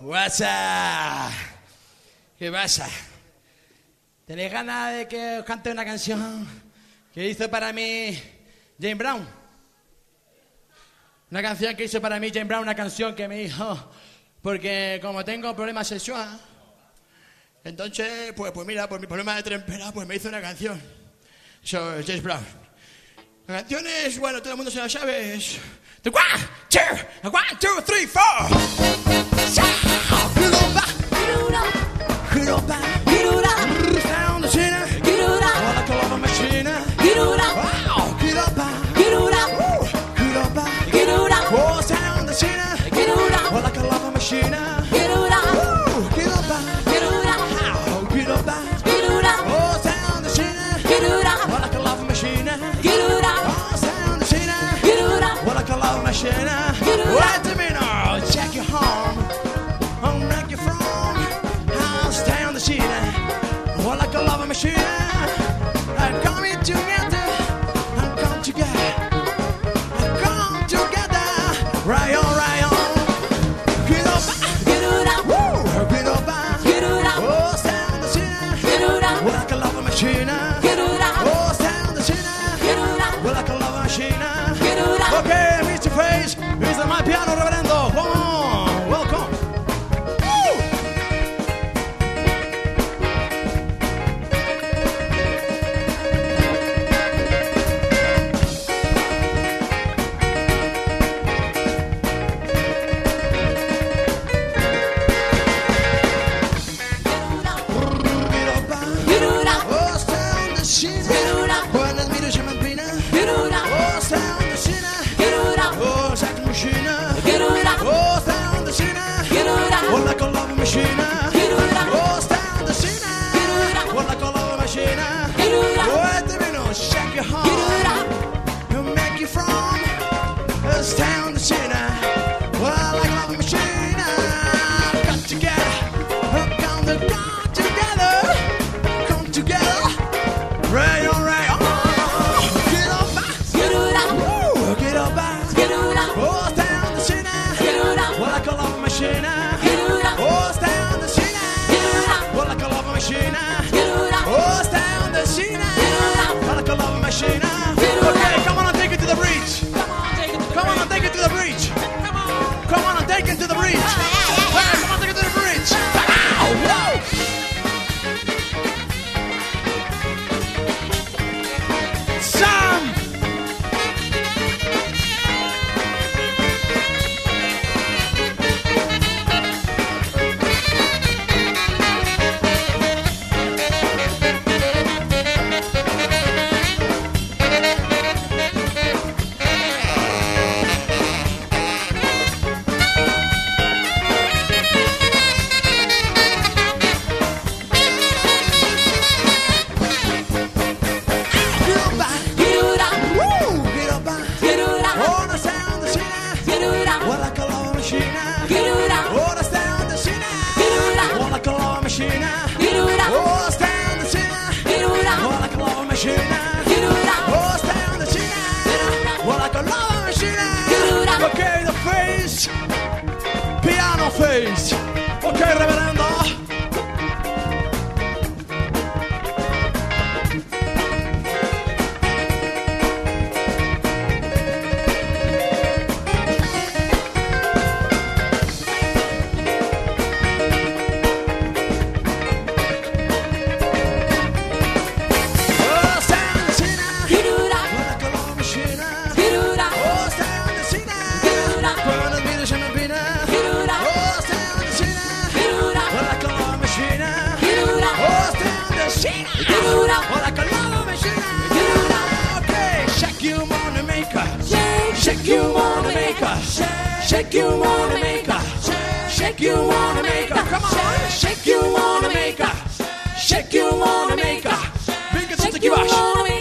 WhatsApp. ¿Qué pasa? ¿Tenéis ganas de que os cante una canción que hizo para mí James Brown? Una canción que hizo para mí James Brown, una canción que me dijo, porque como tengo problemas sexuales, entonces, pues, pues mira, por mi problema de trempera, pues me hizo una canción. So, James Brown. La canción es, bueno, todo el mundo se la sabe, es... One, two, one, two, three, four. On back. Like a love machine. And come together and come together. And come together. Right on, right on. Get up, woo, get ah. up. Oh, down the city. Well, like a love machine. Ah. Oh, down the city. Ah. Well, like a love machine. Okay, Mr. Face, face. Shake you money maker. Shake you money maker. Shake you money maker. Come on, shake you money maker. Shake you money maker. Big it to the kiwash. Shake